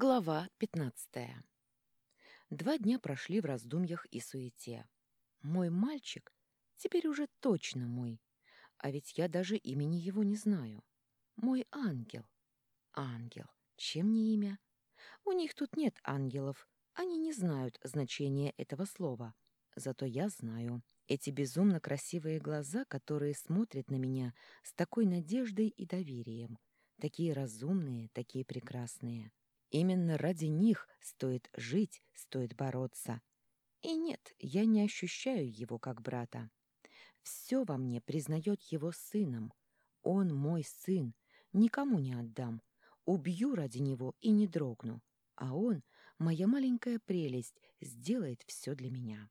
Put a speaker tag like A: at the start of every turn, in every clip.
A: Глава пятнадцатая. Два дня прошли в раздумьях и суете. Мой мальчик теперь уже точно мой, а ведь я даже имени его не знаю. Мой ангел. Ангел. Чем не имя? У них тут нет ангелов, они не знают значения этого слова. Зато я знаю. Эти безумно красивые глаза, которые смотрят на меня с такой надеждой и доверием. Такие разумные, такие прекрасные. Именно ради них стоит жить, стоит бороться. И нет, я не ощущаю его как брата. Все во мне признает его сыном. Он мой сын, никому не отдам. Убью ради него и не дрогну. А он, моя маленькая прелесть, сделает все для меня.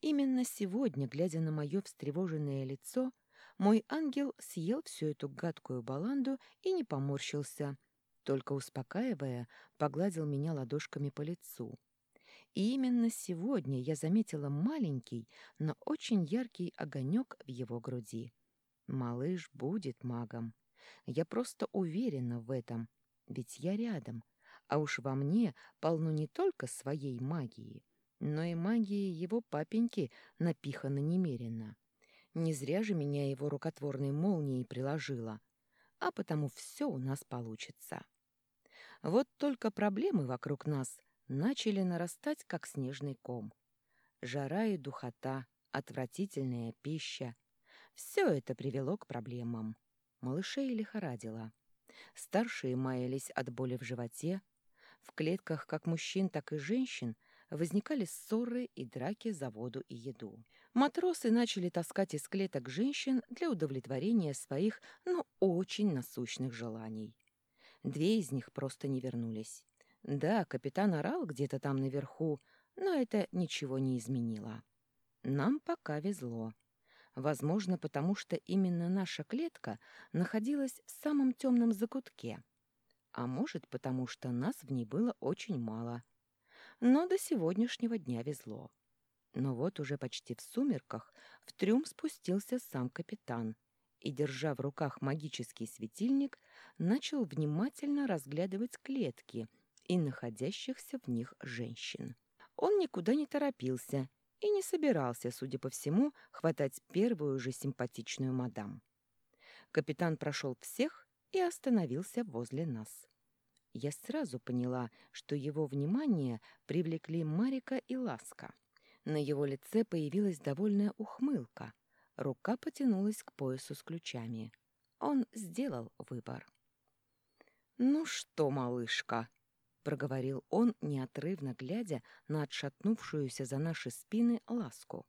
A: Именно сегодня, глядя на мое встревоженное лицо, мой ангел съел всю эту гадкую баланду и не поморщился, только успокаивая, погладил меня ладошками по лицу. И именно сегодня я заметила маленький, но очень яркий огонек в его груди. Малыш будет магом. Я просто уверена в этом, ведь я рядом, а уж во мне полно не только своей магии, но и магии его папеньки напихано немерено. Не зря же меня его рукотворной молнией приложила, а потому все у нас получится. Вот только проблемы вокруг нас начали нарастать, как снежный ком. Жара и духота, отвратительная пища — все это привело к проблемам. Малышей лихорадило. Старшие маялись от боли в животе. В клетках как мужчин, так и женщин возникали ссоры и драки за воду и еду. Матросы начали таскать из клеток женщин для удовлетворения своих, но очень насущных желаний. Две из них просто не вернулись. Да, капитан орал где-то там наверху, но это ничего не изменило. Нам пока везло. Возможно, потому что именно наша клетка находилась в самом темном закутке. А может, потому что нас в ней было очень мало. Но до сегодняшнего дня везло. Но вот уже почти в сумерках в трюм спустился сам капитан и, держа в руках магический светильник, начал внимательно разглядывать клетки и находящихся в них женщин. Он никуда не торопился и не собирался, судя по всему, хватать первую же симпатичную мадам. Капитан прошел всех и остановился возле нас. Я сразу поняла, что его внимание привлекли Марика и Ласка. На его лице появилась довольная ухмылка. Рука потянулась к поясу с ключами. Он сделал выбор. «Ну что, малышка?» — проговорил он, неотрывно глядя на отшатнувшуюся за наши спины ласку.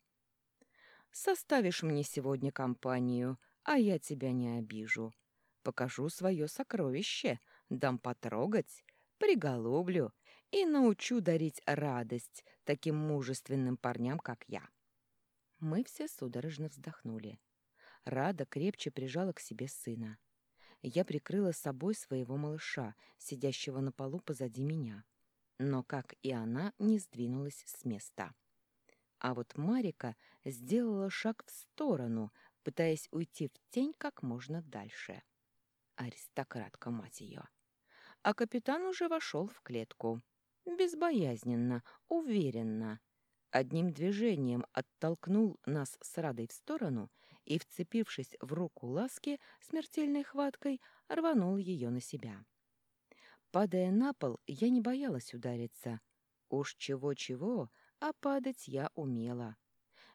A: «Составишь мне сегодня компанию, а я тебя не обижу. Покажу свое сокровище, дам потрогать, приголублю и научу дарить радость таким мужественным парням, как я». Мы все судорожно вздохнули. Рада крепче прижала к себе сына я прикрыла собой своего малыша, сидящего на полу позади меня. Но, как и она, не сдвинулась с места. А вот Марика сделала шаг в сторону, пытаясь уйти в тень как можно дальше. Аристократка, мать ее. А капитан уже вошел в клетку. Безбоязненно, уверенно. Одним движением оттолкнул нас с Радой в сторону и, вцепившись в руку ласки смертельной хваткой, рванул ее на себя. Падая на пол, я не боялась удариться. Уж чего-чего, а падать я умела.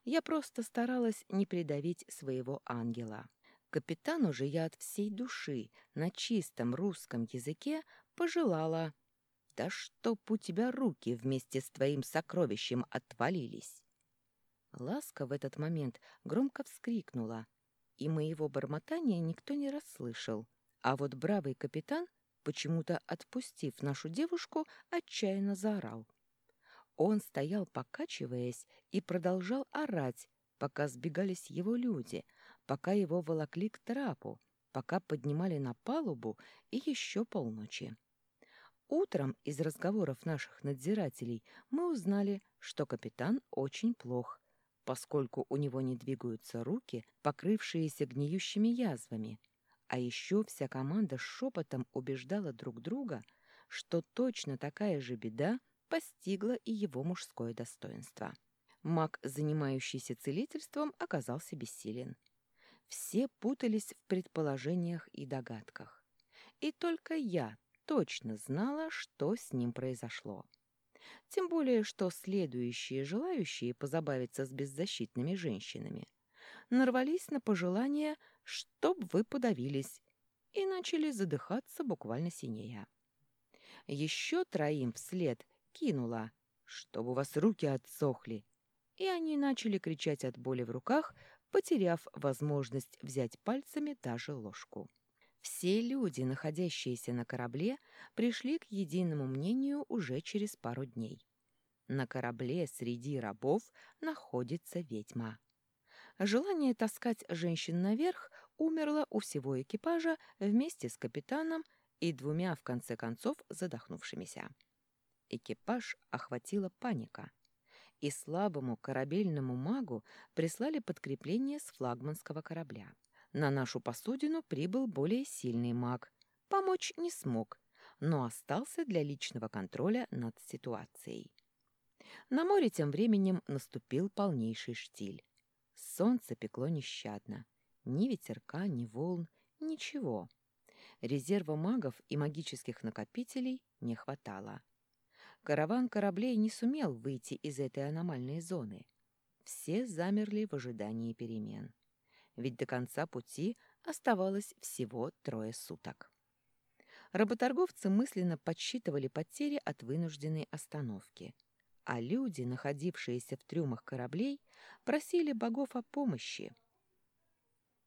A: Я просто старалась не придавить своего ангела. Капитану же я от всей души на чистом русском языке пожелала «Да чтоб у тебя руки вместе с твоим сокровищем отвалились!» Ласка в этот момент громко вскрикнула, и моего бормотания никто не расслышал. А вот бравый капитан, почему-то отпустив нашу девушку, отчаянно заорал. Он стоял, покачиваясь, и продолжал орать, пока сбегались его люди, пока его волокли к трапу, пока поднимали на палубу и еще полночи. Утром из разговоров наших надзирателей мы узнали, что капитан очень плох, поскольку у него не двигаются руки, покрывшиеся гниющими язвами. А еще вся команда шепотом убеждала друг друга, что точно такая же беда постигла и его мужское достоинство. Маг, занимающийся целительством, оказался бессилен. Все путались в предположениях и догадках. И только я точно знала, что с ним произошло. Тем более, что следующие желающие позабавиться с беззащитными женщинами нарвались на пожелание, чтоб вы подавились, и начали задыхаться буквально синея. Еще троим вслед кинула, чтобы у вас руки отсохли, и они начали кричать от боли в руках, потеряв возможность взять пальцами даже ложку. Все люди, находящиеся на корабле, пришли к единому мнению уже через пару дней. На корабле среди рабов находится ведьма. Желание таскать женщин наверх умерло у всего экипажа вместе с капитаном и двумя, в конце концов, задохнувшимися. Экипаж охватила паника, и слабому корабельному магу прислали подкрепление с флагманского корабля. На нашу посудину прибыл более сильный маг. Помочь не смог, но остался для личного контроля над ситуацией. На море тем временем наступил полнейший штиль. Солнце пекло нещадно. Ни ветерка, ни волн, ничего. Резерва магов и магических накопителей не хватало. Караван кораблей не сумел выйти из этой аномальной зоны. Все замерли в ожидании перемен ведь до конца пути оставалось всего трое суток. Работорговцы мысленно подсчитывали потери от вынужденной остановки, а люди, находившиеся в трюмах кораблей, просили богов о помощи.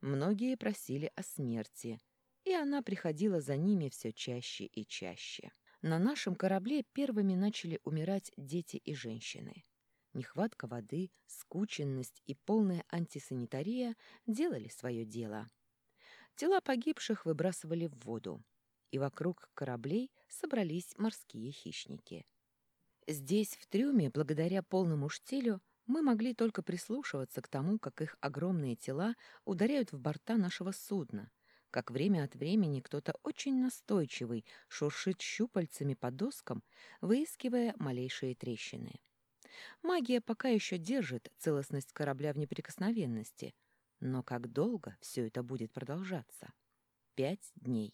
A: Многие просили о смерти, и она приходила за ними все чаще и чаще. На нашем корабле первыми начали умирать дети и женщины. Нехватка воды, скученность и полная антисанитария делали свое дело. Тела погибших выбрасывали в воду, и вокруг кораблей собрались морские хищники. Здесь, в трюме, благодаря полному штилю, мы могли только прислушиваться к тому, как их огромные тела ударяют в борта нашего судна, как время от времени кто-то очень настойчивый шуршит щупальцами по доскам, выискивая малейшие трещины. Магия пока еще держит целостность корабля в неприкосновенности. Но как долго все это будет продолжаться? Пять дней.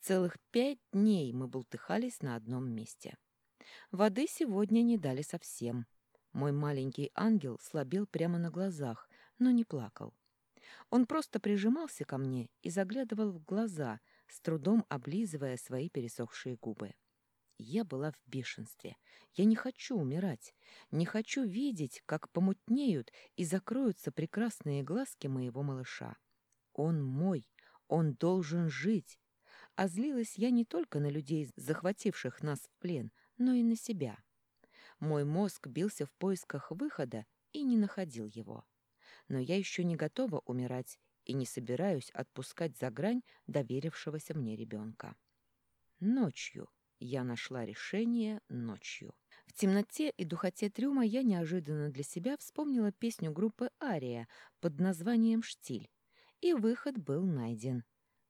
A: Целых пять дней мы бултыхались на одном месте. Воды сегодня не дали совсем. Мой маленький ангел слабел прямо на глазах, но не плакал. Он просто прижимался ко мне и заглядывал в глаза, с трудом облизывая свои пересохшие губы. Я была в бешенстве. Я не хочу умирать. Не хочу видеть, как помутнеют и закроются прекрасные глазки моего малыша. Он мой. Он должен жить. А злилась я не только на людей, захвативших нас в плен, но и на себя. Мой мозг бился в поисках выхода и не находил его. Но я еще не готова умирать и не собираюсь отпускать за грань доверившегося мне ребенка. Ночью, я нашла решение ночью. В темноте и духоте трюма я неожиданно для себя вспомнила песню группы «Ария» под названием «Штиль», и выход был найден.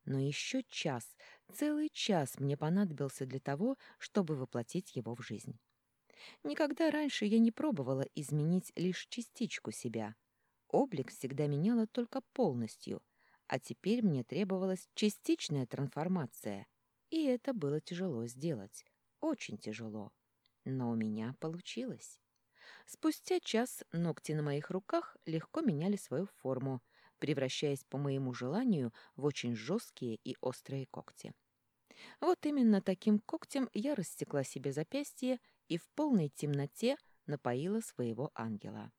A: Но еще час, целый час мне понадобился для того, чтобы воплотить его в жизнь. Никогда раньше я не пробовала изменить лишь частичку себя. Облик всегда меняла только полностью, а теперь мне требовалась частичная трансформация — и это было тяжело сделать, очень тяжело. Но у меня получилось. Спустя час ногти на моих руках легко меняли свою форму, превращаясь по моему желанию в очень жесткие и острые когти. Вот именно таким когтем я рассекла себе запястье и в полной темноте напоила своего ангела.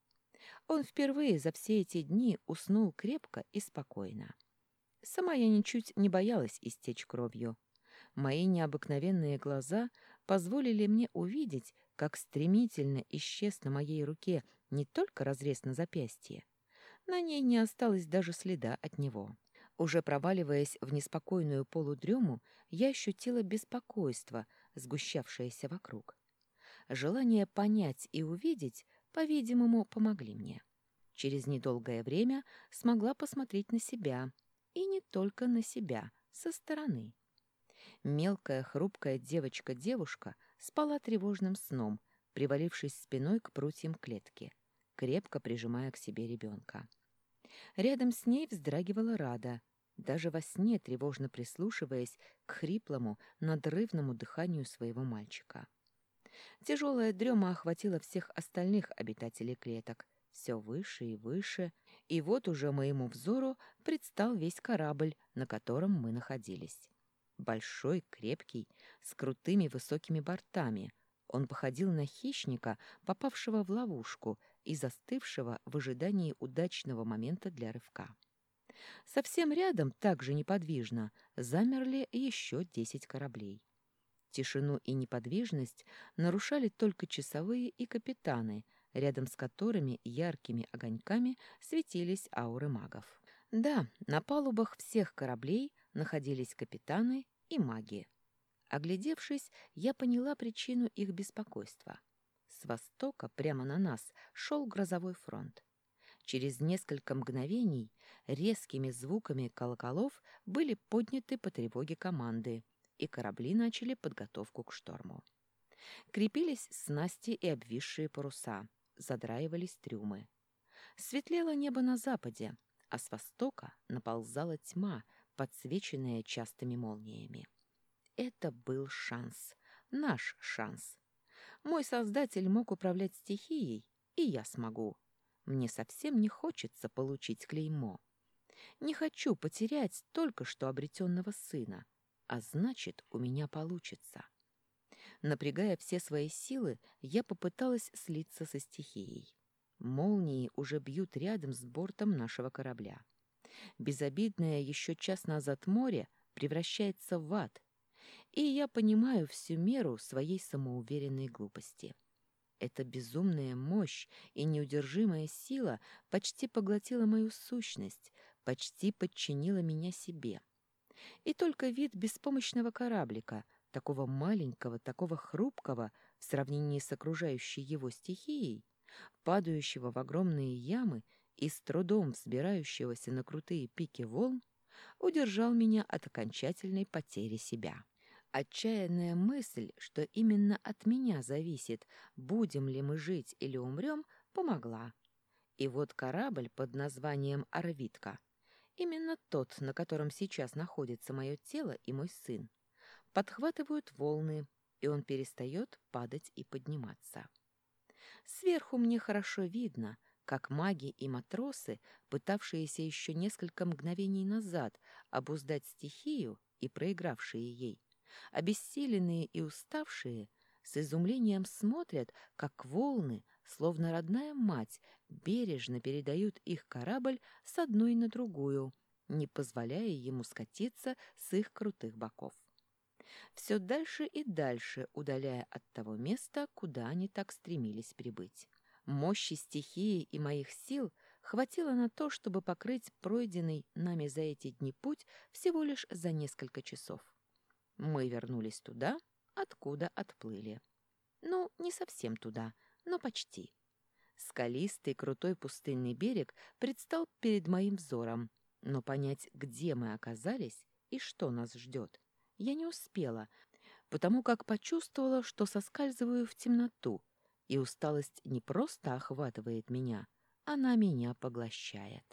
A: Он впервые за все эти дни уснул крепко и спокойно. Сама я ничуть не боялась истечь кровью. Мои необыкновенные глаза позволили мне увидеть, как стремительно исчез на моей руке не только разрез на запястье, на ней не осталось даже следа от него. Уже проваливаясь в неспокойную полудрему, я ощутила беспокойство, сгущавшееся вокруг. Желание понять и увидеть, по-видимому, помогли мне. Через недолгое время смогла посмотреть на себя, и не только на себя, со стороны. Мелкая хрупкая девочка-девушка спала тревожным сном, привалившись спиной к прутьям клетки, крепко прижимая к себе ребенка. Рядом с ней вздрагивала Рада, даже во сне тревожно прислушиваясь к хриплому, надрывному дыханию своего мальчика. Тяжелая дрема охватила всех остальных обитателей клеток, все выше и выше, и вот уже моему взору предстал весь корабль, на котором мы находились. Большой, крепкий, с крутыми высокими бортами. Он походил на хищника, попавшего в ловушку и застывшего в ожидании удачного момента для рывка. Совсем рядом, также неподвижно, замерли еще десять кораблей. Тишину и неподвижность нарушали только часовые и капитаны, рядом с которыми яркими огоньками светились ауры магов. Да, на палубах всех кораблей находились капитаны и маги. Оглядевшись, я поняла причину их беспокойства. С востока прямо на нас шел грозовой фронт. Через несколько мгновений резкими звуками колоколов были подняты по тревоге команды, и корабли начали подготовку к шторму. Крепились снасти и обвисшие паруса, задраивались трюмы. Светлело небо на западе, а с востока наползала тьма, подсвеченная частыми молниями. Это был шанс, наш шанс. Мой создатель мог управлять стихией, и я смогу. Мне совсем не хочется получить клеймо. Не хочу потерять только что обретенного сына, а значит, у меня получится. Напрягая все свои силы, я попыталась слиться со стихией. Молнии уже бьют рядом с бортом нашего корабля. Безобидное еще час назад море превращается в ад, и я понимаю всю меру своей самоуверенной глупости. Эта безумная мощь и неудержимая сила почти поглотила мою сущность, почти подчинила меня себе. И только вид беспомощного кораблика, такого маленького, такого хрупкого в сравнении с окружающей его стихией, падающего в огромные ямы и с трудом взбирающегося на крутые пики волн, удержал меня от окончательной потери себя. Отчаянная мысль, что именно от меня зависит, будем ли мы жить или умрем, помогла. И вот корабль под названием «Орвитка», именно тот, на котором сейчас находится мое тело и мой сын, подхватывают волны, и он перестает падать и подниматься. Сверху мне хорошо видно, как маги и матросы, пытавшиеся еще несколько мгновений назад обуздать стихию и проигравшие ей, обессиленные и уставшие, с изумлением смотрят, как волны, словно родная мать, бережно передают их корабль с одной на другую, не позволяя ему скатиться с их крутых боков. Все дальше и дальше удаляя от того места, куда они так стремились прибыть. Мощи стихии и моих сил хватило на то, чтобы покрыть пройденный нами за эти дни путь всего лишь за несколько часов. Мы вернулись туда, откуда отплыли. Ну, не совсем туда, но почти. Скалистый крутой пустынный берег предстал перед моим взором, но понять, где мы оказались и что нас ждет, я не успела, потому как почувствовала, что соскальзываю в темноту, и усталость не просто охватывает меня, она меня поглощает.